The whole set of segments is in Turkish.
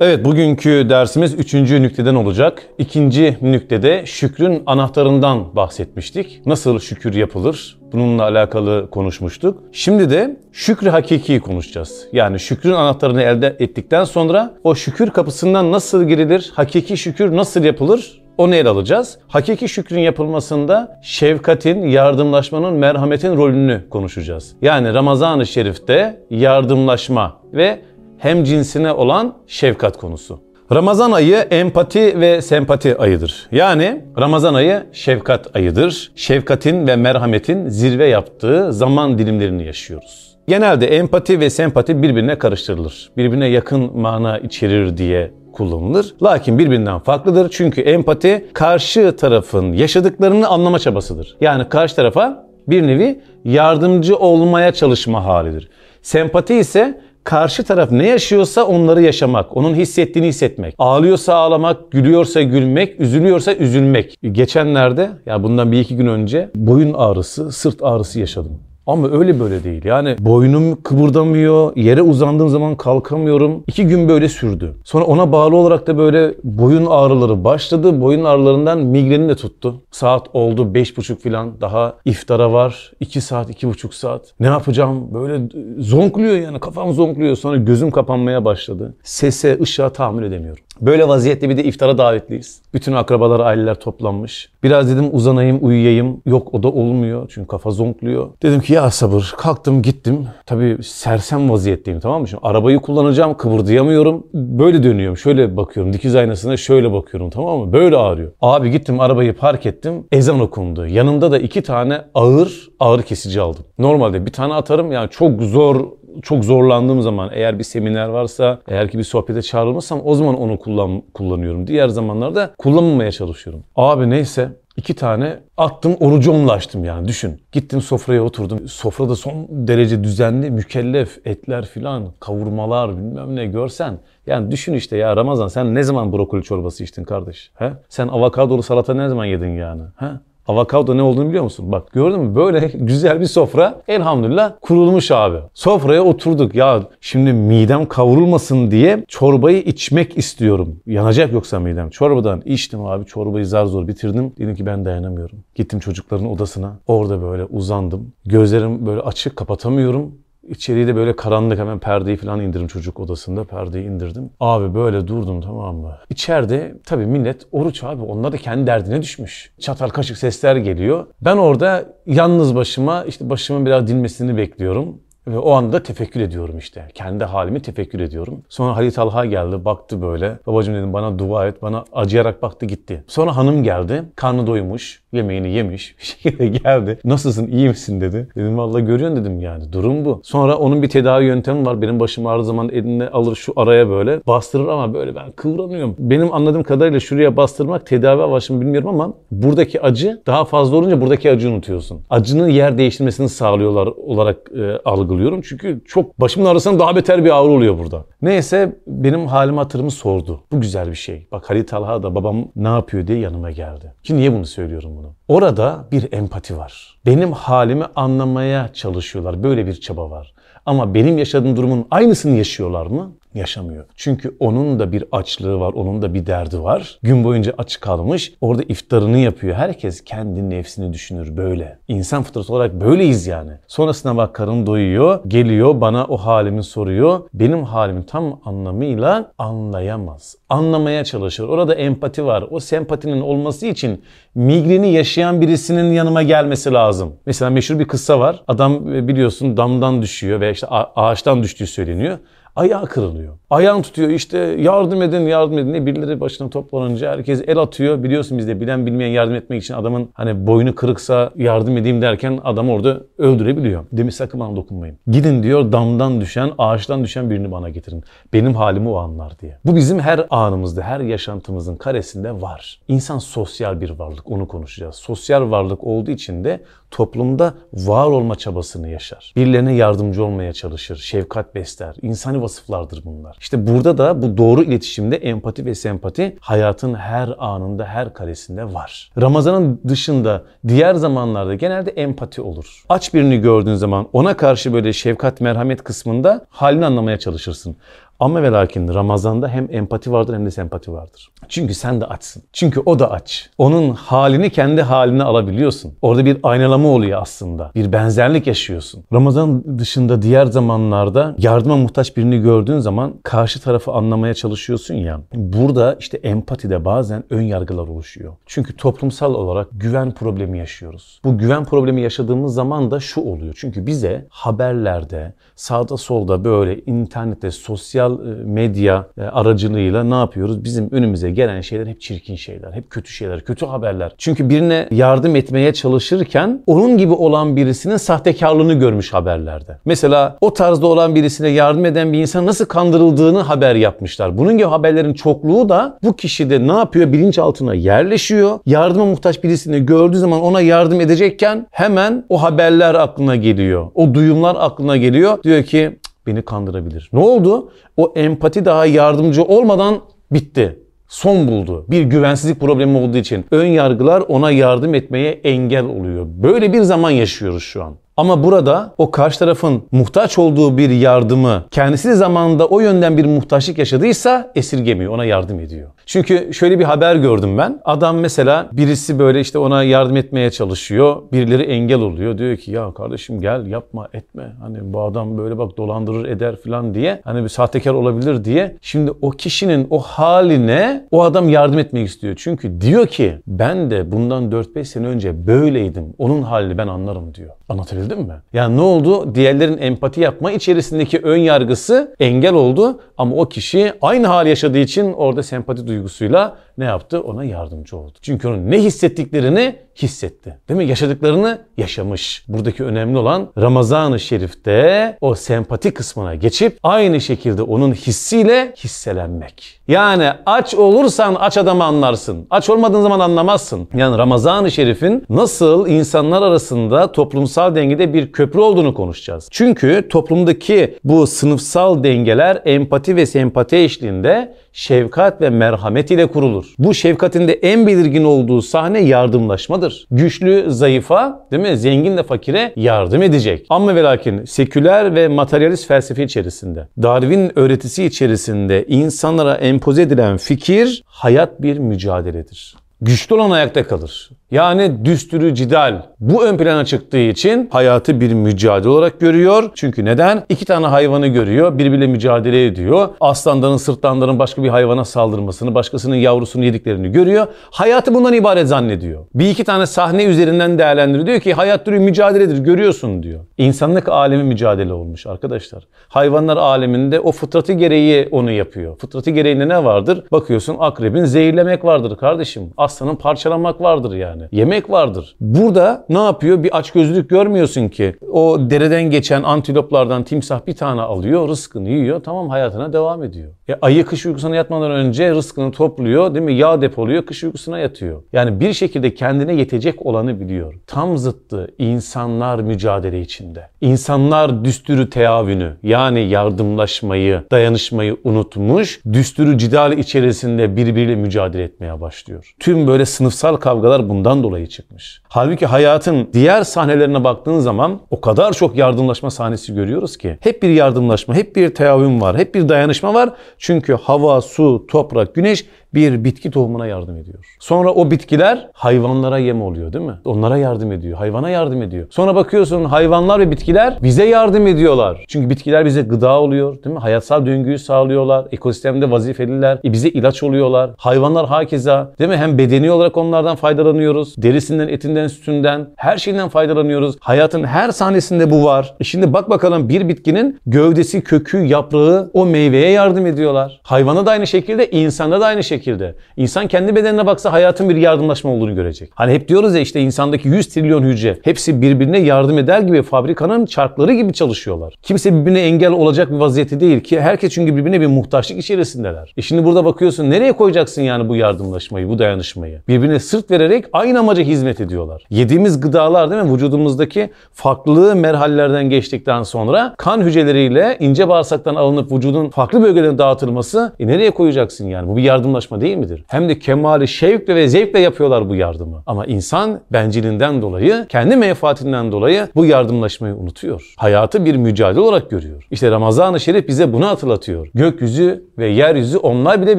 Evet bugünkü dersimiz üçüncü nükteden olacak. İkinci nüktede şükrün anahtarından bahsetmiştik. Nasıl şükür yapılır? Bununla alakalı konuşmuştuk. Şimdi de şükrü hakiki konuşacağız. Yani şükrün anahtarını elde ettikten sonra o şükür kapısından nasıl girilir? Hakiki şükür nasıl yapılır? Onu ele alacağız. Hakiki şükrün yapılmasında şefkatin, yardımlaşmanın, merhametin rolünü konuşacağız. Yani Ramazan-ı Şerif'te yardımlaşma ve hem cinsine olan şefkat konusu. Ramazan ayı empati ve sempati ayıdır. Yani Ramazan ayı şefkat ayıdır. Şefkatin ve merhametin zirve yaptığı zaman dilimlerini yaşıyoruz. Genelde empati ve sempati birbirine karıştırılır. Birbirine yakın mana içerir diye kullanılır. Lakin birbirinden farklıdır. Çünkü empati karşı tarafın yaşadıklarını anlama çabasıdır. Yani karşı tarafa bir nevi yardımcı olmaya çalışma halidir. Sempati ise karşı taraf ne yaşıyorsa onları yaşamak, onun hissettiğini hissetmek. Ağlıyorsa ağlamak, gülüyorsa gülmek, üzülüyorsa üzülmek. Geçenlerde ya bundan bir iki gün önce boyun ağrısı, sırt ağrısı yaşadım. Ama öyle böyle değil. Yani boynum kıvırdamıyor, yere uzandığım zaman kalkamıyorum. İki gün böyle sürdü. Sonra ona bağlı olarak da böyle boyun ağrıları başladı. Boyun ağrılarından migrenim de tuttu. Saat oldu beş buçuk falan. Daha iftara var. iki saat, iki buçuk saat. Ne yapacağım? Böyle zonkluyor yani. Kafam zonkluyor. Sonra gözüm kapanmaya başladı. Sese, ışığa tahammül edemiyorum. Böyle vaziyette bir de iftara davetliyiz. Bütün akrabalar, aileler toplanmış. Biraz dedim uzanayım, uyuyayım. Yok o da olmuyor çünkü kafa zonkluyor. Dedim ki ya sabır. Kalktım gittim. Tabii sersem vaziyetteyim tamam mı? Şimdi arabayı kullanacağım, kıvırdayamıyorum. Böyle dönüyorum, şöyle bakıyorum. Dikiz aynasına şöyle bakıyorum tamam mı? Böyle ağrıyor. Abi gittim arabayı park ettim. Ezan okundu. Yanımda da iki tane ağır ağrı kesici aldım. Normalde bir tane atarım yani çok zor çok zorlandığım zaman eğer bir seminer varsa, eğer ki bir sohbete çağrılmışsam o zaman onu kullan, kullanıyorum. Diğer zamanlarda kullanmamaya çalışıyorum. Abi neyse iki tane attım orucu onunla açtım yani düşün. Gittim sofraya oturdum. Sofrada son derece düzenli mükellef etler filan kavurmalar bilmem ne görsen. Yani düşün işte ya Ramazan sen ne zaman brokoli çorbası içtin kardeş? He? Sen avokadolu salata ne zaman yedin yani? He? Avokado ne olduğunu biliyor musun? Bak gördün mü? Böyle güzel bir sofra elhamdülillah kurulmuş abi. Sofraya oturduk. Ya şimdi midem kavrulmasın diye çorbayı içmek istiyorum. Yanacak yoksa midem. Çorbadan içtim abi. Çorbayı zar zor bitirdim. Dedim ki ben dayanamıyorum. Gittim çocukların odasına. Orada böyle uzandım. Gözlerim böyle açık kapatamıyorum. İçeriği de böyle karanlık hemen perdeyi falan indirdim çocuk odasında. Perdeyi indirdim. Abi böyle durdum tamam mı? İçeride tabii millet oruç abi. Onlar da kendi derdine düşmüş. Çatal kaşık sesler geliyor. Ben orada yalnız başıma işte başımın biraz dinmesini bekliyorum. Ve o anda tefekkür ediyorum işte. Kendi halimi tefekkür ediyorum. Sonra Halit Talha geldi baktı böyle. Babacım dedim bana dua et. Bana acıyarak baktı gitti. Sonra hanım geldi. Karnı doymuş. Yemeğini yemiş. Bir şekilde geldi. Nasılsın iyi misin dedi. Dedim vallahi görüyorsun dedim yani. Durum bu. Sonra onun bir tedavi yöntemi var. Benim başım ağrı zaman eline alır şu araya böyle. Bastırır ama böyle ben kıvranıyorum. Benim anladığım kadarıyla şuraya bastırmak tedavi amaçlı bilmiyorum ama buradaki acı daha fazla olunca buradaki acıyı unutuyorsun. Acının yer değiştirmesini sağlıyorlar olarak e, algılıyorum. Çünkü çok başımın arasında daha beter bir ağrı oluyor burada. Neyse benim halimi hatırımı sordu. Bu güzel bir şey. Bak Halit Talha da babam ne yapıyor diye yanıma geldi. Ki niye bunu söylüyorum bunu? Orada bir empati var. Benim halimi anlamaya çalışıyorlar. Böyle bir çaba var. Ama benim yaşadığım durumun aynısını yaşıyorlar mı? Yaşamıyor. Çünkü onun da bir açlığı var, onun da bir derdi var. Gün boyunca aç kalmış, orada iftarını yapıyor. Herkes kendi nefsini düşünür böyle. İnsan fıtratı olarak böyleyiz yani. Sonrasında bak karın doyuyor, geliyor bana o halimi soruyor. Benim halimi tam anlamıyla anlayamaz. Anlamaya çalışır. Orada empati var. O sempatinin olması için migreni yaşayan birisinin yanıma gelmesi lazım. Mesela meşhur bir kıssa var. Adam biliyorsun damdan düşüyor veya işte ağaçtan düştüğü söyleniyor ayağı kırılıyor. Ayağını tutuyor işte yardım edin yardım edin diye birileri başına toplanınca herkes el atıyor. Biliyorsun bizde bilen bilmeyen yardım etmek için adamın hani boynu kırıksa yardım edeyim derken adam orada öldürebiliyor. Demiş sakın bana dokunmayın. Gidin diyor damdan düşen ağaçtan düşen birini bana getirin. Benim halimi o anlar diye. Bu bizim her anımızda her yaşantımızın karesinde var. İnsan sosyal bir varlık onu konuşacağız. Sosyal varlık olduğu için de toplumda var olma çabasını yaşar. Birilerine yardımcı olmaya çalışır, şefkat besler. İnsani vasıflardır bunlar. İşte burada da bu doğru iletişimde empati ve sempati hayatın her anında, her karesinde var. Ramazanın dışında diğer zamanlarda genelde empati olur. Aç birini gördüğün zaman ona karşı böyle şefkat, merhamet kısmında halini anlamaya çalışırsın. Ama ve lakin Ramazan'da hem empati vardır hem de sempati vardır. Çünkü sen de açsın. Çünkü o da aç. Onun halini kendi haline alabiliyorsun. Orada bir aynalama oluyor aslında. Bir benzerlik yaşıyorsun. Ramazan dışında diğer zamanlarda yardıma muhtaç birini gördüğün zaman karşı tarafı anlamaya çalışıyorsun ya. Burada işte empatide bazen ön yargılar oluşuyor. Çünkü toplumsal olarak güven problemi yaşıyoruz. Bu güven problemi yaşadığımız zaman da şu oluyor. Çünkü bize haberlerde, sağda solda böyle internette, sosyal e, medya e, aracılığıyla ne yapıyoruz? Bizim önümüze gelen şeyler hep çirkin şeyler, hep kötü şeyler, kötü haberler. Çünkü birine yardım etmeye çalışırken onun gibi olan birisinin sahtekarlığını görmüş haberlerde. Mesela o tarzda olan birisine yardım eden bir insan nasıl kandırıldığını haber yapmışlar. Bunun gibi haberlerin çokluğu da bu kişide ne yapıyor? Bilinçaltına yerleşiyor. Yardıma muhtaç birisini gördüğü zaman ona yardım edecekken hemen o haberler aklına geliyor. O duyumlar aklına geliyor. Diyor ki beni kandırabilir. Ne oldu? O empati daha yardımcı olmadan bitti son buldu. Bir güvensizlik problemi olduğu için ön yargılar ona yardım etmeye engel oluyor. Böyle bir zaman yaşıyoruz şu an. Ama burada o karşı tarafın muhtaç olduğu bir yardımı kendisi de zamanında o yönden bir muhtaçlık yaşadıysa esirgemiyor, ona yardım ediyor. Çünkü şöyle bir haber gördüm ben. Adam mesela birisi böyle işte ona yardım etmeye çalışıyor. Birileri engel oluyor. Diyor ki ya kardeşim gel yapma etme. Hani bu adam böyle bak dolandırır eder falan diye. Hani bir sahtekar olabilir diye. Şimdi o kişinin o haline o adam yardım etmek istiyor. Çünkü diyor ki ben de bundan 4-5 sene önce böyleydim. Onun halini ben anlarım diyor. Anlatabildim mi? Yani ne oldu? Diğerlerin empati yapma içerisindeki ön yargısı engel oldu. Ama o kişi aynı hal yaşadığı için orada sempati duygusuyla ne yaptı? Ona yardımcı oldu. Çünkü onun ne hissettiklerini hissetti. Değil mi? Yaşadıklarını yaşamış. Buradaki önemli olan Ramazan-ı Şerif'te o sempati kısmına geçip aynı şekilde onun hissiyle hisselenmek. Yani aç olursan aç adamı anlarsın. Aç olmadığın zaman anlamazsın. Yani Ramazan-ı Şerif'in nasıl insanlar arasında toplumsal dengede bir köprü olduğunu konuşacağız. Çünkü toplumdaki bu sınıfsal dengeler empati ve sempati eşliğinde şefkat ve merhamet ile kurulur. Bu şefkatin de en belirgin olduğu sahne yardımlaşmadır. Güçlü zayıfa, değil mi? Zengin de fakire yardım edecek. Ama ve lakin seküler ve materyalist felsefe içerisinde, Darwin öğretisi içerisinde insanlara empoze edilen fikir hayat bir mücadeledir. Güçlü olan ayakta kalır. Yani düstürü cidal bu ön plana çıktığı için hayatı bir mücadele olarak görüyor. Çünkü neden? İki tane hayvanı görüyor, birbiriyle mücadele ediyor. Aslanların, sırtlanların başka bir hayvana saldırmasını, başkasının yavrusunu yediklerini görüyor. Hayatı bundan ibaret zannediyor. Bir iki tane sahne üzerinden değerlendiriyor. Diyor ki hayat türü mücadeledir, görüyorsun diyor. İnsanlık alemi mücadele olmuş arkadaşlar. Hayvanlar aleminde o fıtratı gereği onu yapıyor. Fıtratı gereğinde ne vardır? Bakıyorsun akrebin zehirlemek vardır kardeşim. Aslanın parçalamak vardır yani yani. Yemek vardır. Burada ne yapıyor? Bir açgözlülük görmüyorsun ki. O dereden geçen antiloplardan timsah bir tane alıyor, rızkını yiyor. Tamam hayatına devam ediyor. E, ayı kış uykusuna yatmadan önce rızkını topluyor değil mi? Yağ depoluyor, kış uykusuna yatıyor. Yani bir şekilde kendine yetecek olanı biliyor. Tam zıttı insanlar mücadele içinde. İnsanlar düstürü teavünü yani yardımlaşmayı, dayanışmayı unutmuş, düstürü cidal içerisinde birbiriyle mücadele etmeye başlıyor. Tüm böyle sınıfsal kavgalar bundan dolayı çıkmış. Halbuki hayatın diğer sahnelerine baktığın zaman o kadar çok yardımlaşma sahnesi görüyoruz ki. Hep bir yardımlaşma, hep bir teavün var, hep bir dayanışma var. Çünkü hava, su, toprak, güneş bir bitki tohumuna yardım ediyor. Sonra o bitkiler hayvanlara yem oluyor değil mi? Onlara yardım ediyor. Hayvana yardım ediyor. Sonra bakıyorsun hayvanlar ve bitkiler bize yardım ediyorlar. Çünkü bitkiler bize gıda oluyor değil mi? Hayatsal döngüyü sağlıyorlar. Ekosistemde vazifeliler. E bize ilaç oluyorlar. Hayvanlar hakeza değil mi? Hem bedeni olarak onlardan faydalanıyoruz. Derisinden, etinden, sütünden her şeyden faydalanıyoruz. Hayatın her sahnesinde bu var. E şimdi bak bakalım bir bitkinin gövdesi, kökü, yaprağı o meyveye yardım ediyorlar. Hayvana da aynı şekilde, insanda da aynı şekilde şekilde. İnsan kendi bedenine baksa hayatın bir yardımlaşma olduğunu görecek. Hani hep diyoruz ya işte insandaki 100 trilyon hücre hepsi birbirine yardım eder gibi fabrikanın çarkları gibi çalışıyorlar. Kimse birbirine engel olacak bir vaziyeti değil ki herkes çünkü birbirine bir muhtaçlık içerisindeler. E şimdi burada bakıyorsun nereye koyacaksın yani bu yardımlaşmayı, bu dayanışmayı? Birbirine sırt vererek aynı amaca hizmet ediyorlar. Yediğimiz gıdalar değil mi vücudumuzdaki farklı merhallerden geçtikten sonra kan hücreleriyle ince bağırsaktan alınıp vücudun farklı bölgelerine dağıtılması e nereye koyacaksın yani? Bu bir yardımlaşma yardımlaşma değil midir? Hem de kemali şevkle ve zevkle yapıyorlar bu yardımı. Ama insan bencilinden dolayı, kendi menfaatinden dolayı bu yardımlaşmayı unutuyor. Hayatı bir mücadele olarak görüyor. İşte Ramazan-ı Şerif bize bunu hatırlatıyor. Gökyüzü ve yeryüzü onlar bile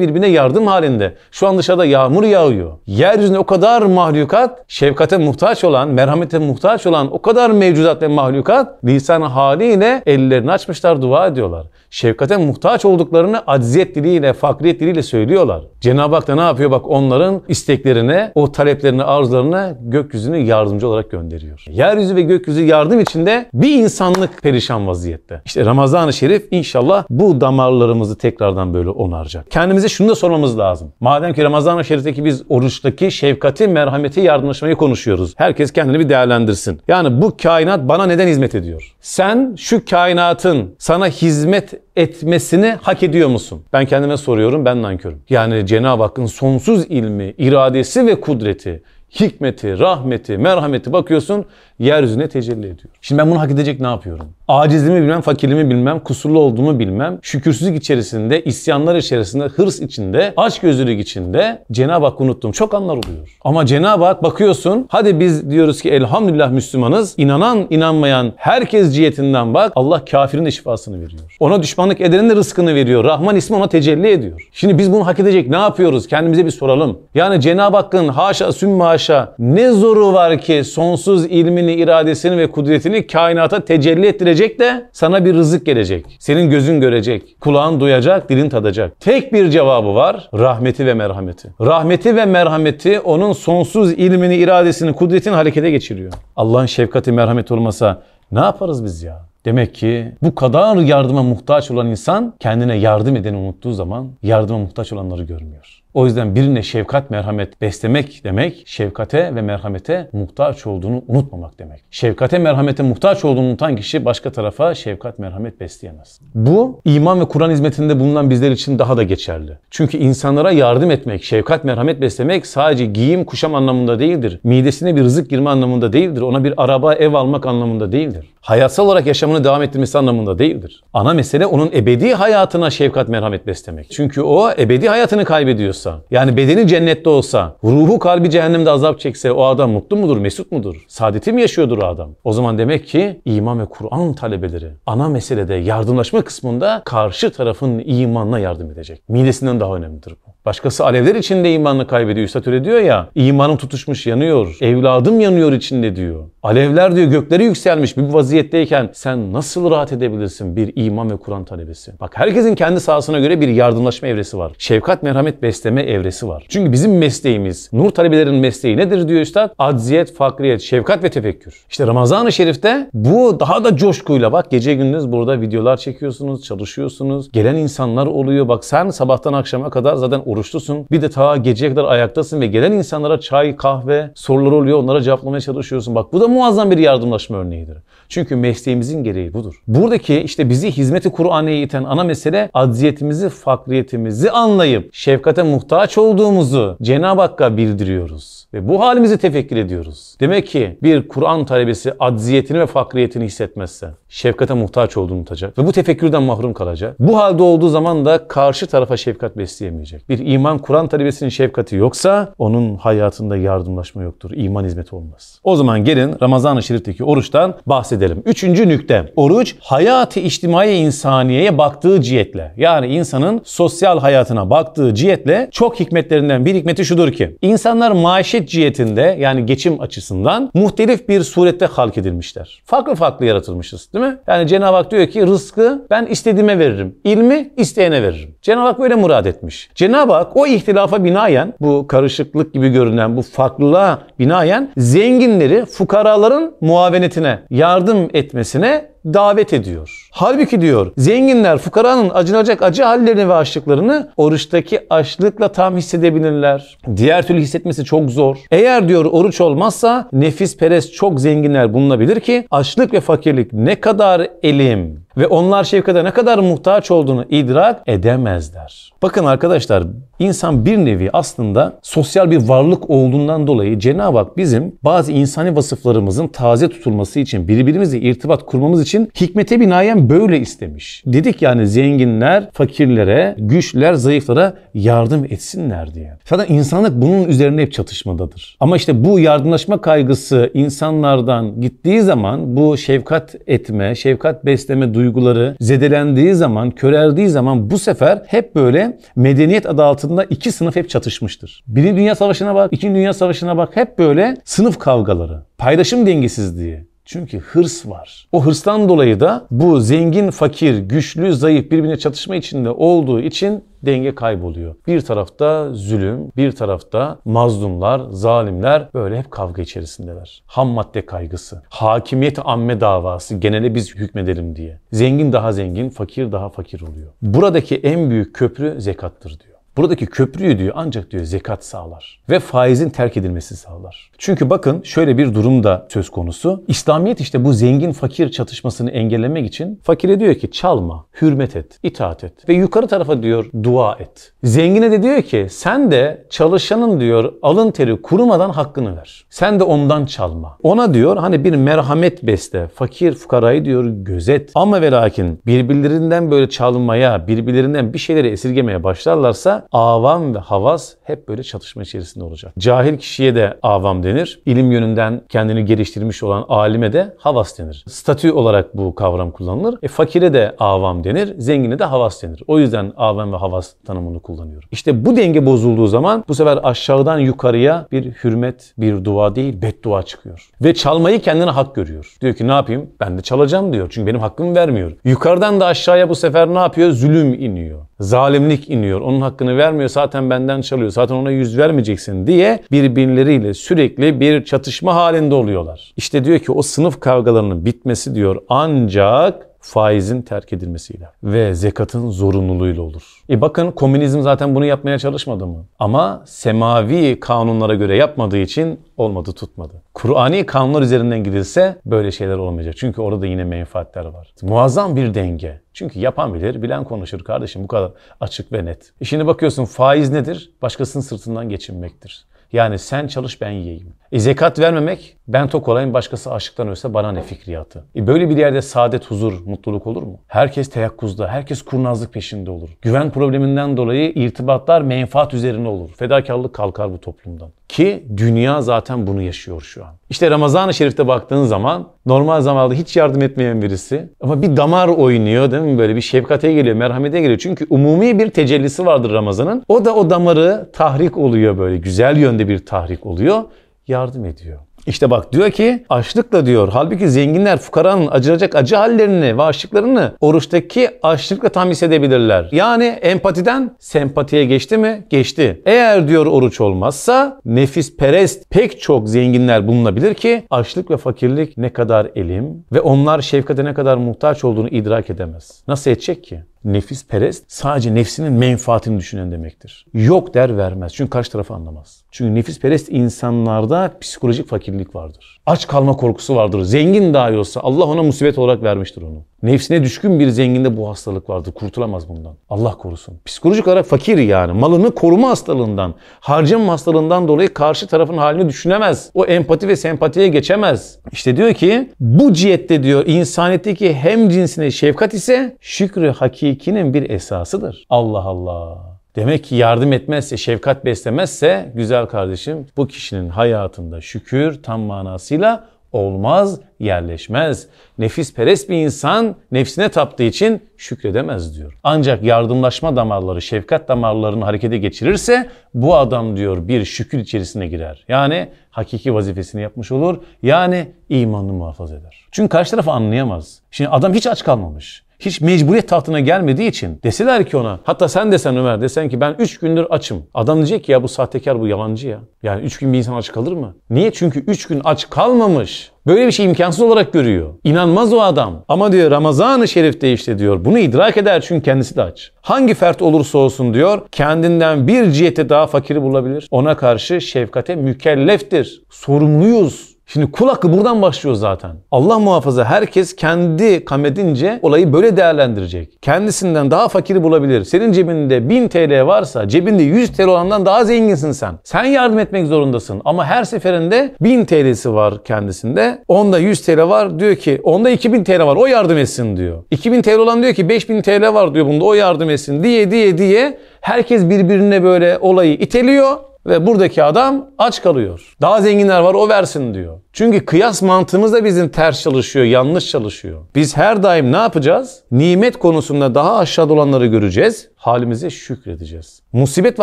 birbirine yardım halinde. Şu an dışarıda yağmur yağıyor. Yeryüzünde o kadar mahlukat, şefkate muhtaç olan, merhamete muhtaç olan o kadar mevcudat ve mahlukat lisan haliyle ellerini açmışlar, dua ediyorlar. Şefkate muhtaç olduklarını acziyet diliyle, fakriyet diliyle söylüyorlar. Cenab-ı Hak da ne yapıyor? Bak onların isteklerine, o taleplerine, arzularına gökyüzünü yardımcı olarak gönderiyor. Yeryüzü ve gökyüzü yardım içinde bir insanlık perişan vaziyette. İşte Ramazan-ı Şerif inşallah bu damarlarımızı tekrardan böyle onaracak. Kendimize şunu da sormamız lazım. Madem ki Ramazan-ı Şerif'teki biz oruçtaki şefkati, merhameti, yardımlaşmayı konuşuyoruz. Herkes kendini bir değerlendirsin. Yani bu kainat bana neden hizmet ediyor? Sen şu kainatın sana hizmet etmesini hak ediyor musun? Ben kendime soruyorum, ben nankörüm. Yani Cenab-ı Hakk'ın sonsuz ilmi, iradesi ve kudreti, hikmeti, rahmeti, merhameti bakıyorsun yeryüzüne tecelli ediyor. Şimdi ben bunu hak edecek ne yapıyorum? Acizliğimi bilmem, fakirliğimi bilmem, kusurlu olduğumu bilmem, şükürsüzlük içerisinde, isyanlar içerisinde, hırs içinde, açgözlülük içinde Cenab-ı Hak unuttuğum çok anlar oluyor. Ama Cenab-ı Hak bakıyorsun, hadi biz diyoruz ki elhamdülillah Müslümanız, inanan, inanmayan herkes cihetinden bak, Allah kafirin de şifasını veriyor. Ona düşmanlık edenin de rızkını veriyor. Rahman ismi ona tecelli ediyor. Şimdi biz bunu hak edecek ne yapıyoruz? Kendimize bir soralım. Yani Cenab-ı Hakk'ın haşa sümme haşa ne zoru var ki sonsuz ilmini, iradesini ve kudretini kainata tecelli ettirecek de sana bir rızık gelecek. Senin gözün görecek, kulağın duyacak, dilin tadacak. Tek bir cevabı var. Rahmeti ve merhameti. Rahmeti ve merhameti onun sonsuz ilmini, iradesini, kudretini harekete geçiriyor. Allah'ın şefkati, merhameti olmasa ne yaparız biz ya? Demek ki bu kadar yardıma muhtaç olan insan kendine yardım edeni unuttuğu zaman yardıma muhtaç olanları görmüyor. O yüzden birine şefkat, merhamet beslemek demek, şefkate ve merhamete muhtaç olduğunu unutmamak demek. Şefkate, merhamete muhtaç olduğunu unutan kişi başka tarafa şefkat, merhamet besleyemez. Bu iman ve Kur'an hizmetinde bulunan bizler için daha da geçerli. Çünkü insanlara yardım etmek, şefkat, merhamet beslemek sadece giyim, kuşam anlamında değildir. Midesine bir rızık girme anlamında değildir. Ona bir araba, ev almak anlamında değildir. Hayatsal olarak yaşamını devam ettirmesi anlamında değildir. Ana mesele onun ebedi hayatına şefkat, merhamet beslemek. Çünkü o ebedi hayatını kaybediyor olsa, yani bedeni cennette olsa, ruhu kalbi cehennemde azap çekse o adam mutlu mudur, mesut mudur? Saadeti mi yaşıyordur o adam? O zaman demek ki iman ve Kur'an talebeleri ana meselede yardımlaşma kısmında karşı tarafın imanına yardım edecek. Midesinden daha önemlidir bu. Başkası alevler içinde imanını kaybediyor. Üstad öyle diyor ya, imanım tutuşmuş yanıyor, evladım yanıyor içinde diyor. Alevler diyor gökleri yükselmiş bir vaziyetteyken sen nasıl rahat edebilirsin bir iman ve Kur'an talebesi? Bak herkesin kendi sahasına göre bir yardımlaşma evresi var. Şefkat, merhamet, besleme evresi var. Çünkü bizim mesleğimiz, nur talebelerinin mesleği nedir diyor Üstad? Acziyet, fakriyet, şefkat ve tefekkür. İşte Ramazan-ı Şerif'te bu daha da coşkuyla bak gece gündüz burada videolar çekiyorsunuz, çalışıyorsunuz. Gelen insanlar oluyor. Bak sen sabahtan akşama kadar zaten oruçlusun. Bir de ta geceye kadar ayaktasın ve gelen insanlara çay, kahve, sorular oluyor. Onlara cevaplamaya çalışıyorsun. Bak bu da muazzam bir yardımlaşma örneğidir. Çünkü mesleğimizin gereği budur. Buradaki işte bizi hizmeti Kur'an'a iten ana mesele acziyetimizi, fakriyetimizi anlayıp şefkate muhtaç olduğumuzu Cenab-ı Hakk'a bildiriyoruz. Ve bu halimizi tefekkür ediyoruz. Demek ki bir Kur'an talebesi acziyetini ve fakriyetini hissetmezse şefkate muhtaç olduğunu unutacak ve bu tefekkürden mahrum kalacak. Bu halde olduğu zaman da karşı tarafa şefkat besleyemeyecek. Bir iman Kur'an talebesinin şefkati yoksa onun hayatında yardımlaşma yoktur. İman hizmeti olmaz. O zaman gelin Ramazan-ı Şerif'teki oruçtan bahsedelim. Üçüncü nükte. Oruç hayatı içtimai insaniyeye baktığı cihetle yani insanın sosyal hayatına baktığı cihetle çok hikmetlerinden bir hikmeti şudur ki insanlar maişet cihetinde yani geçim açısından muhtelif bir surette halk edilmişler. Farklı farklı yaratılmışız değil mi? Yani Cenab-ı Hak diyor ki rızkı ben istediğime veririm. İlmi isteyene veririm. Cenab-ı Hak böyle murad etmiş. Cenab-ı Hak o ihtilafa binaen bu karışıklık gibi görünen bu farklılığa binaen zenginleri fukaraların muavenetine yardım etmesine davet ediyor. Halbuki diyor zenginler fukaranın acınacak acı hallerini ve açlıklarını oruçtaki açlıkla tam hissedebilirler. Diğer türlü hissetmesi çok zor. Eğer diyor oruç olmazsa nefis perest çok zenginler bulunabilir ki açlık ve fakirlik ne kadar elim ve onlar şefkate ne kadar muhtaç olduğunu idrak edemezler. Bakın arkadaşlar insan bir nevi aslında sosyal bir varlık olduğundan dolayı Cenab-ı Hak bizim bazı insani vasıflarımızın taze tutulması için birbirimizle irtibat kurmamız için için hikmete binaen böyle istemiş. Dedik yani zenginler fakirlere, güçler zayıflara yardım etsinler diye. Zaten insanlık bunun üzerine hep çatışmadadır. Ama işte bu yardımlaşma kaygısı insanlardan gittiği zaman bu şefkat etme, şefkat besleme duyguları zedelendiği zaman, köreldiği zaman bu sefer hep böyle medeniyet adı altında iki sınıf hep çatışmıştır. Birinci Dünya Savaşı'na bak, İkinci Dünya Savaşı'na bak hep böyle sınıf kavgaları, paylaşım dengesizliği, çünkü hırs var. O hırstan dolayı da bu zengin, fakir, güçlü, zayıf birbirine çatışma içinde olduğu için denge kayboluyor. Bir tarafta zulüm, bir tarafta mazlumlar, zalimler böyle hep kavga içerisindeler. Ham madde kaygısı, hakimiyet amme davası, genele biz hükmedelim diye. Zengin daha zengin, fakir daha fakir oluyor. Buradaki en büyük köprü zekattır diyor. Buradaki köprüyü diyor ancak diyor zekat sağlar ve faizin terk edilmesi sağlar. Çünkü bakın şöyle bir durum da söz konusu. İslamiyet işte bu zengin fakir çatışmasını engellemek için fakire diyor ki çalma, hürmet et, itaat et ve yukarı tarafa diyor dua et. Zengine de diyor ki sen de çalışanın diyor alın teri kurumadan hakkını ver. Sen de ondan çalma. Ona diyor hani bir merhamet besle, fakir fukarayı diyor gözet. Ama ve lakin birbirlerinden böyle çalmaya, birbirlerinden bir şeyleri esirgemeye başlarlarsa avam ve havas hep böyle çatışma içerisinde olacak. Cahil kişiye de avam denir. İlim yönünden kendini geliştirmiş olan alime de havas denir. Statü olarak bu kavram kullanılır. E, fakire de avam denir, zengine de havas denir. O yüzden avam ve havas tanımını kullanıyorum. İşte bu denge bozulduğu zaman bu sefer aşağıdan yukarıya bir hürmet, bir dua değil beddua çıkıyor. Ve çalmayı kendine hak görüyor. Diyor ki ne yapayım? Ben de çalacağım diyor. Çünkü benim hakkımı vermiyor. Yukarıdan da aşağıya bu sefer ne yapıyor? Zulüm iniyor. Zalimlik iniyor. Onun hakkını vermiyor. Zaten benden çalıyor. Zaten ona yüz vermeyeceksin diye birbirleriyle sürekli bir çatışma halinde oluyorlar. İşte diyor ki o sınıf kavgalarının bitmesi diyor ancak faizin terk edilmesiyle ve zekatın zorunluluğuyla olur. E bakın komünizm zaten bunu yapmaya çalışmadı mı? Ama semavi kanunlara göre yapmadığı için olmadı tutmadı. Kur'ani kanunlar üzerinden gidilse böyle şeyler olmayacak. Çünkü orada yine menfaatler var. Muazzam bir denge. Çünkü yapan bilir, bilen konuşur kardeşim bu kadar açık ve net. E şimdi bakıyorsun faiz nedir? Başkasının sırtından geçinmektir. Yani sen çalış ben yiyeyim. E zekat vermemek ben tok olayım başkası açlıktan ölse bana ne fikriyatı. E böyle bir yerde saadet, huzur, mutluluk olur mu? Herkes teyakkuzda, herkes kurnazlık peşinde olur. Güven probleminden dolayı irtibatlar menfaat üzerine olur. Fedakarlık kalkar bu toplumdan. Ki dünya zaten bunu yaşıyor şu an. İşte Ramazan-ı Şerif'te baktığın zaman normal zamanda hiç yardım etmeyen birisi ama bir damar oynuyor değil mi? Böyle bir şefkate geliyor, merhamete geliyor. Çünkü umumi bir tecellisi vardır Ramazan'ın. O da o damarı tahrik oluyor böyle. Güzel yönde bir tahrik oluyor. Yardım ediyor. İşte bak diyor ki açlıkla diyor. Halbuki zenginler fukaranın acınacak acı hallerini ve açlıklarını oruçtaki açlıkla tam hissedebilirler. Yani empatiden sempatiye geçti mi? Geçti. Eğer diyor oruç olmazsa nefis perest pek çok zenginler bulunabilir ki açlık ve fakirlik ne kadar elim ve onlar şefkate ne kadar muhtaç olduğunu idrak edemez. Nasıl edecek ki? Nefis perest sadece nefsinin menfaatini düşünen demektir. Yok der vermez. Çünkü karşı tarafı anlamaz. Çünkü nefis perest insanlarda psikolojik fakirlik vardır. Aç kalma korkusu vardır. Zengin dahi olsa Allah ona musibet olarak vermiştir onu. Nefsine düşkün bir zenginde bu hastalık vardır. Kurtulamaz bundan. Allah korusun. Psikolojik olarak fakir yani. Malını koruma hastalığından, harcama hastalığından dolayı karşı tarafın halini düşünemez. O empati ve sempatiye geçemez. İşte diyor ki bu cihette diyor insaniyetteki hem cinsine şefkat ise şükrü hakikinin bir esasıdır. Allah Allah. Demek ki yardım etmezse, şefkat beslemezse güzel kardeşim bu kişinin hayatında şükür tam manasıyla olmaz, yerleşmez. Nefis perest bir insan nefsine taptığı için şükredemez diyor. Ancak yardımlaşma damarları, şefkat damarlarını harekete geçirirse bu adam diyor bir şükür içerisine girer. Yani hakiki vazifesini yapmış olur. Yani imanını muhafaza eder. Çünkü karşı tarafı anlayamaz. Şimdi adam hiç aç kalmamış hiç mecburiyet tahtına gelmediği için deseler ki ona hatta sen desen Ömer desen ki ben 3 gündür açım. Adam diyecek ki ya bu sahtekar bu yalancı ya. Yani 3 gün bir insan aç kalır mı? Niye? Çünkü 3 gün aç kalmamış. Böyle bir şey imkansız olarak görüyor. İnanmaz o adam. Ama diyor Ramazan-ı Şerif'te işte diyor bunu idrak eder çünkü kendisi de aç. Hangi fert olursa olsun diyor kendinden bir cihete daha fakiri bulabilir. Ona karşı şefkate mükelleftir. Sorumluyuz. Şimdi kul hakkı buradan başlıyor zaten. Allah muhafaza herkes kendi kamedince olayı böyle değerlendirecek. Kendisinden daha fakiri bulabilir. Senin cebinde 1000 TL varsa cebinde 100 TL olandan daha zenginsin sen. Sen yardım etmek zorundasın. Ama her seferinde 1000 TL'si var kendisinde. Onda 100 TL var diyor ki onda 2000 TL var o yardım etsin diyor. 2000 TL olan diyor ki 5000 TL var diyor bunda o yardım etsin diye diye diye herkes birbirine böyle olayı iteliyor ve buradaki adam aç kalıyor. Daha zenginler var o versin diyor. Çünkü kıyas mantığımız da bizim ters çalışıyor, yanlış çalışıyor. Biz her daim ne yapacağız? Nimet konusunda daha aşağıda olanları göreceğiz. Halimize şükredeceğiz. Musibet ve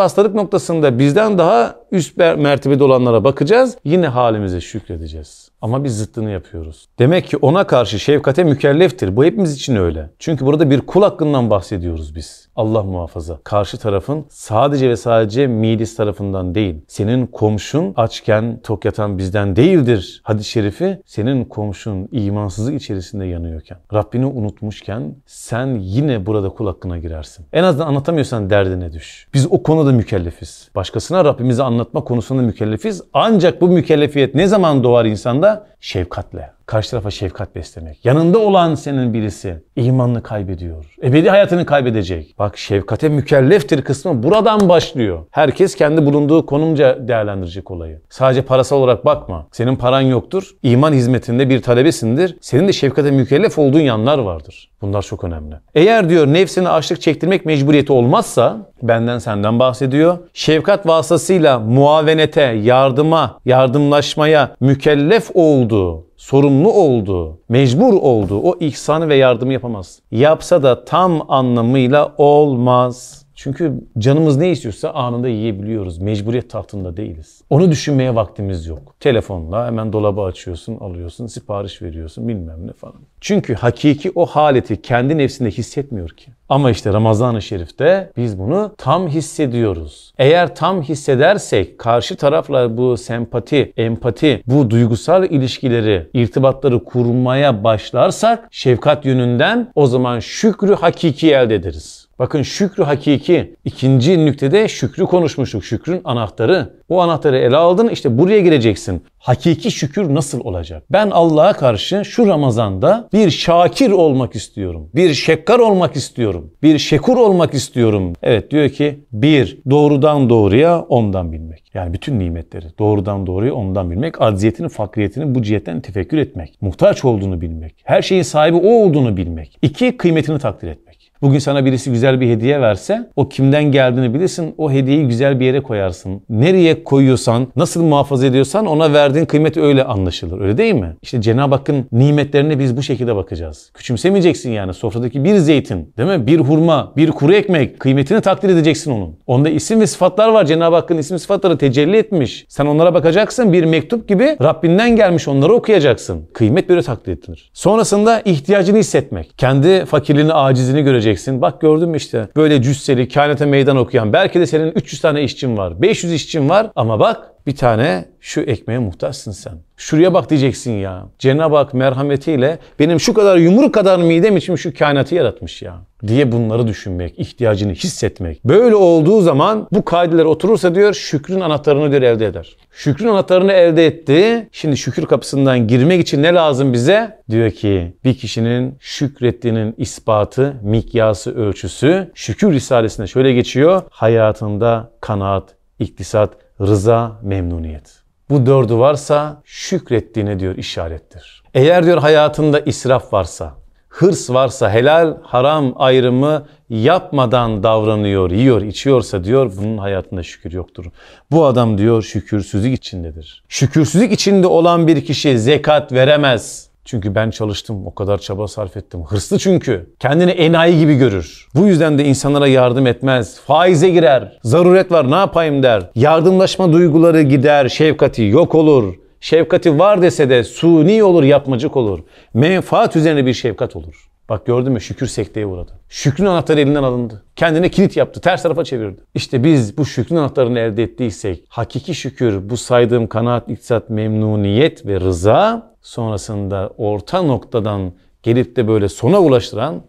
hastalık noktasında bizden daha üst mertebede olanlara bakacağız. Yine halimize şükredeceğiz. Ama biz zıttını yapıyoruz. Demek ki ona karşı şefkate mükelleftir. Bu hepimiz için öyle. Çünkü burada bir kul hakkından bahsediyoruz biz. Allah muhafaza. Karşı tarafın sadece ve sadece midis tarafından değil. Senin komşun açken tok yatan bizden değildir. Hadis-i şerifi senin komşun imansızlık içerisinde yanıyorken, Rabbini unutmuşken sen yine burada kul hakkına girersin. En azından anlatamıyorsan derdine düş. Biz o konuda mükellefiz. Başkasına Rabbimizi anlatma konusunda mükellefiz. Ancak bu mükellefiyet ne zaman doğar insanda? Şefkatle karşı tarafa şefkat beslemek. Yanında olan senin birisi imanını kaybediyor. Ebedi hayatını kaybedecek. Bak şefkate mükelleftir kısmı buradan başlıyor. Herkes kendi bulunduğu konumca değerlendirecek olayı. Sadece parasal olarak bakma. Senin paran yoktur. İman hizmetinde bir talebesindir. Senin de şefkate mükellef olduğun yanlar vardır. Bunlar çok önemli. Eğer diyor nefsine açlık çektirmek mecburiyeti olmazsa benden senden bahsediyor. Şefkat vasıtasıyla muavenete, yardıma, yardımlaşmaya mükellef olduğu sorumlu olduğu, mecbur olduğu o ihsanı ve yardımı yapamaz. Yapsa da tam anlamıyla olmaz. Çünkü canımız ne istiyorsa anında yiyebiliyoruz. Mecburiyet tahtında değiliz. Onu düşünmeye vaktimiz yok. Telefonla hemen dolabı açıyorsun, alıyorsun, sipariş veriyorsun bilmem ne falan. Çünkü hakiki o haleti kendi nefsinde hissetmiyor ki. Ama işte Ramazan-ı Şerif'te biz bunu tam hissediyoruz. Eğer tam hissedersek karşı tarafla bu sempati, empati, bu duygusal ilişkileri, irtibatları kurmaya başlarsak şefkat yönünden o zaman şükrü hakiki elde ederiz. Bakın şükrü hakiki. ikinci nüktede şükrü konuşmuştuk. Şükrün anahtarı. O anahtarı ele aldın işte buraya gireceksin. Hakiki şükür nasıl olacak? Ben Allah'a karşı şu Ramazan'da bir şakir olmak istiyorum. Bir şekkar olmak istiyorum. Bir şekur olmak istiyorum. Evet diyor ki bir doğrudan doğruya ondan bilmek. Yani bütün nimetleri doğrudan doğruya ondan bilmek. Acziyetini, fakriyetini bu cihetten tefekkür etmek. Muhtaç olduğunu bilmek. Her şeyin sahibi o olduğunu bilmek. İki kıymetini takdir etmek. Bugün sana birisi güzel bir hediye verse o kimden geldiğini bilirsin. O hediyeyi güzel bir yere koyarsın. Nereye koyuyorsan, nasıl muhafaza ediyorsan ona verdiğin kıymet öyle anlaşılır. Öyle değil mi? İşte Cenab-ı Hakk'ın nimetlerine biz bu şekilde bakacağız. Küçümsemeyeceksin yani. Sofradaki bir zeytin, değil mi? Bir hurma, bir kuru ekmek kıymetini takdir edeceksin onun. Onda isim ve sıfatlar var. Cenab-ı Hakk'ın isim sıfatları tecelli etmiş. Sen onlara bakacaksın. Bir mektup gibi Rabbinden gelmiş onları okuyacaksın. Kıymet böyle takdir edilir. Sonrasında ihtiyacını hissetmek. Kendi fakirliğini, acizini göreceksin diyeceksin. Bak gördün mü işte böyle cüsseli, kainata meydan okuyan. Belki de senin 300 tane işçin var, 500 işçin var ama bak bir tane şu ekmeğe muhtaçsın sen. Şuraya bak diyeceksin ya. Cenab-ı Hak merhametiyle benim şu kadar yumruk kadar midem için şu kainatı yaratmış ya. Diye bunları düşünmek, ihtiyacını hissetmek. Böyle olduğu zaman bu kaideler oturursa diyor şükrün anahtarını diyor elde eder. Şükrün anahtarını elde etti. Şimdi şükür kapısından girmek için ne lazım bize? Diyor ki bir kişinin şükrettiğinin ispatı, mikyası, ölçüsü şükür risalesinde şöyle geçiyor. Hayatında kanaat, iktisat, rıza, memnuniyet. Bu dördü varsa şükrettiğine diyor işarettir. Eğer diyor hayatında israf varsa, hırs varsa, helal haram ayrımı yapmadan davranıyor, yiyor, içiyorsa diyor bunun hayatında şükür yoktur. Bu adam diyor şükürsüzlük içindedir. Şükürsüzlük içinde olan bir kişi zekat veremez. Çünkü ben çalıştım, o kadar çaba sarf ettim. Hırslı çünkü. Kendini enayi gibi görür. Bu yüzden de insanlara yardım etmez. Faize girer. Zaruret var ne yapayım der. Yardımlaşma duyguları gider. Şefkati yok olur. Şefkati var dese de suni olur, yapmacık olur. Menfaat üzerine bir şefkat olur. Bak gördün mü şükür sekteye uğradı. Şükrün anahtarı elinden alındı. Kendine kilit yaptı. Ters tarafa çevirdi. İşte biz bu şükrün anahtarını elde ettiysek hakiki şükür bu saydığım kanaat, iktisat, memnuniyet ve rıza sonrasında orta noktadan gelip de böyle sona ulaştıran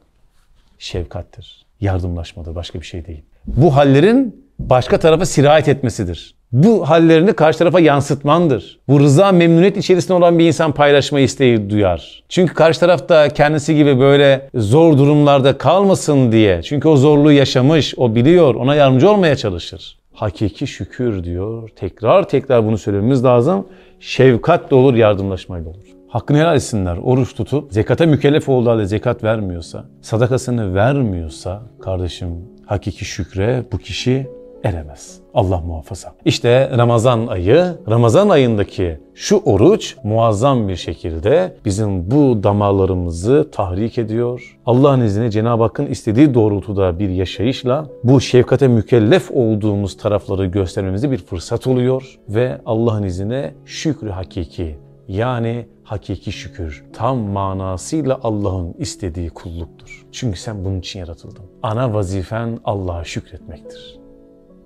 şefkattir. Yardımlaşmadır. Başka bir şey değil. Bu hallerin başka tarafa sirayet etmesidir. Bu hallerini karşı tarafa yansıtmandır. Bu rıza memnuniyet içerisinde olan bir insan paylaşma isteği duyar. Çünkü karşı tarafta kendisi gibi böyle zor durumlarda kalmasın diye. Çünkü o zorluğu yaşamış, o biliyor, ona yardımcı olmaya çalışır. Hakiki şükür diyor. Tekrar tekrar bunu söylememiz lazım. Şefkat de olur, yardımlaşmayla olur. Hakkını helal etsinler. Oruç tutup zekata mükellef olduğu halde zekat vermiyorsa, sadakasını vermiyorsa kardeşim hakiki şükre bu kişi eremez. Allah muhafaza. İşte Ramazan ayı, Ramazan ayındaki şu oruç muazzam bir şekilde bizim bu damarlarımızı tahrik ediyor. Allah'ın izniyle Cenab-ı Hakk'ın istediği doğrultuda bir yaşayışla bu şefkate mükellef olduğumuz tarafları göstermemize bir fırsat oluyor ve Allah'ın izniyle şükrü hakiki yani hakiki şükür tam manasıyla Allah'ın istediği kulluktur. Çünkü sen bunun için yaratıldın. Ana vazifen Allah'a şükretmektir.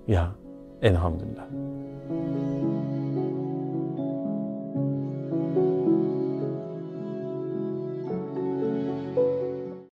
Ya elhamdülillah.